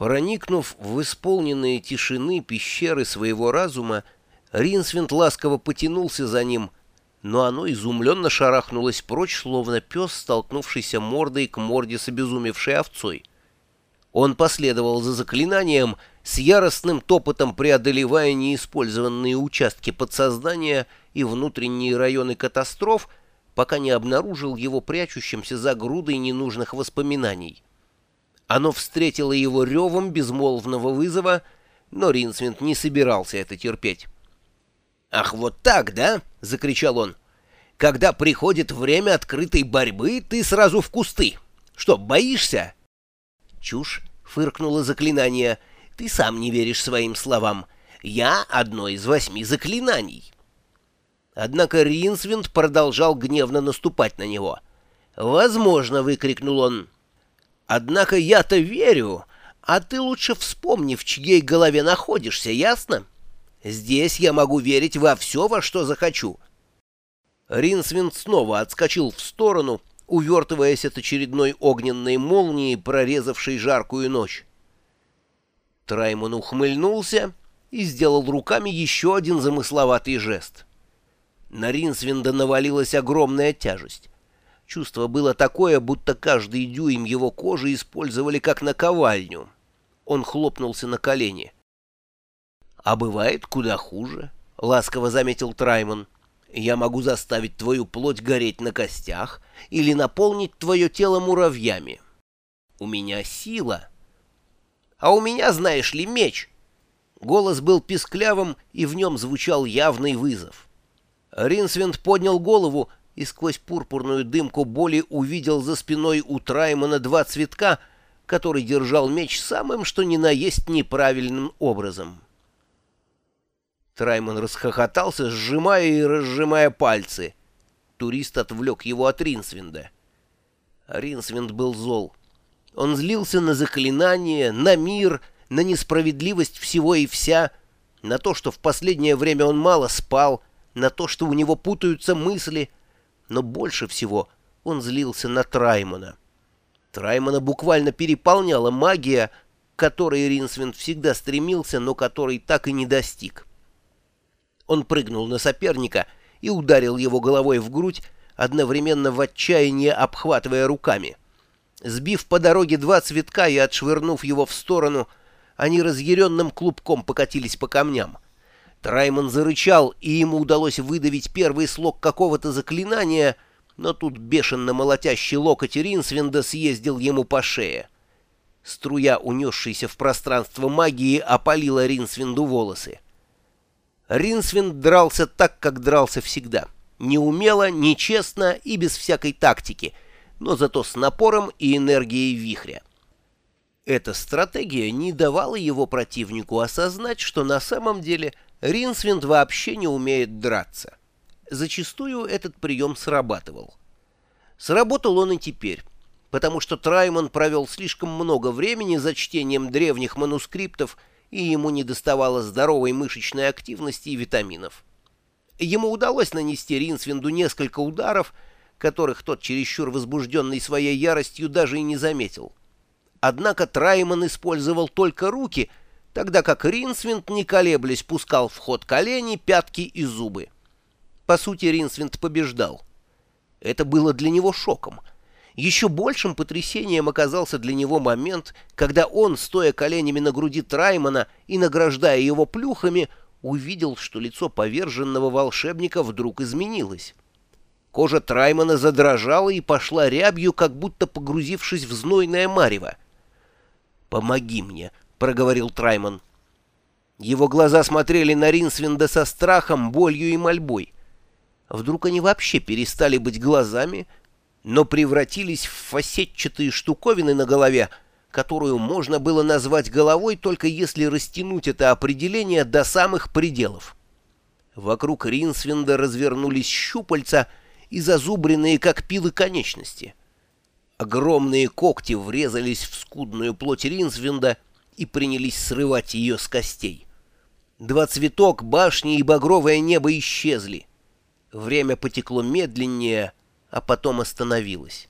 Проникнув в исполненные тишины пещеры своего разума, Ринсвинд ласково потянулся за ним, но оно изумленно шарахнулось прочь, словно пес, столкнувшийся мордой к морде с обезумевшей овцой. Он последовал за заклинанием, с яростным топотом преодолевая неиспользованные участки подсознания и внутренние районы катастроф, пока не обнаружил его прячущимся за грудой ненужных воспоминаний. Оно встретило его ревом безмолвного вызова, но Ринсвинд не собирался это терпеть. «Ах, вот так, да?» — закричал он. «Когда приходит время открытой борьбы, ты сразу в кусты. Что, боишься?» «Чушь!» — фыркнуло заклинание. «Ты сам не веришь своим словам. Я одно из восьми заклинаний». Однако Ринсвинд продолжал гневно наступать на него. «Возможно!» — выкрикнул он. «Однако я-то верю, а ты лучше вспомни, в чьей голове находишься, ясно? Здесь я могу верить во все, во что захочу». Ринсвинд снова отскочил в сторону, увертываясь от очередной огненной молнии, прорезавшей жаркую ночь. Траймон ухмыльнулся и сделал руками еще один замысловатый жест. На Ринсвинда навалилась огромная тяжесть. Чувство было такое, будто каждый дюйм его кожи использовали как наковальню. Он хлопнулся на колени. «А бывает куда хуже», — ласково заметил Траймон. «Я могу заставить твою плоть гореть на костях или наполнить твое тело муравьями. У меня сила. А у меня, знаешь ли, меч». Голос был писклявым, и в нем звучал явный вызов. Ринсвинд поднял голову и сквозь пурпурную дымку боли увидел за спиной у Траймана два цветка, который держал меч самым что ни на есть неправильным образом. Трайман расхохотался, сжимая и разжимая пальцы. Турист отвлек его от Ринсвинда. Ринсвинд был зол. Он злился на заклинание, на мир, на несправедливость всего и вся, на то, что в последнее время он мало спал, на то, что у него путаются мысли, но больше всего он злился на Траймона. Траймона буквально переполняла магия, которой Ринсвинд всегда стремился, но которой так и не достиг. Он прыгнул на соперника и ударил его головой в грудь, одновременно в отчаянии обхватывая руками. Сбив по дороге два цветка и отшвырнув его в сторону, они разъяренным клубком покатились по камням. Траймон зарычал, и ему удалось выдавить первый слог какого-то заклинания, но тут бешено молотящий локоть Ринсвинда съездил ему по шее. Струя, унесшаяся в пространство магии, опалила Ринсвинду волосы. Ринсвинд дрался так, как дрался всегда. Неумело, нечестно и без всякой тактики, но зато с напором и энергией вихря. Эта стратегия не давала его противнику осознать, что на самом деле – Ринсвинд вообще не умеет драться. Зачастую этот прием срабатывал. Сработал он и теперь, потому что Траймон провел слишком много времени за чтением древних манускриптов, и ему не доставало здоровой мышечной активности и витаминов. Ему удалось нанести Ринсвинду несколько ударов, которых тот, чересчур возбужденный своей яростью, даже и не заметил. Однако Траймон использовал только руки — тогда как Ринсвинд, не колеблясь, пускал в ход колени, пятки и зубы. По сути, Ринсвинд побеждал. Это было для него шоком. Еще большим потрясением оказался для него момент, когда он, стоя коленями на груди Траймана и награждая его плюхами, увидел, что лицо поверженного волшебника вдруг изменилось. Кожа Траймана задрожала и пошла рябью, как будто погрузившись в знойное марево. «Помоги мне!» Проговорил Трайман. Его глаза смотрели на Ринсвинда со страхом, болью и мольбой. Вдруг они вообще перестали быть глазами, но превратились в фасетчатые штуковины на голове, которую можно было назвать головой, только если растянуть это определение до самых пределов. Вокруг Ринсвинда развернулись щупальца и зазубренные, как пилы, конечности. Огромные когти врезались в скудную плоть Ринсвинда — и принялись срывать ее с костей. Два цветок, башни и багровое небо исчезли. Время потекло медленнее, а потом остановилось.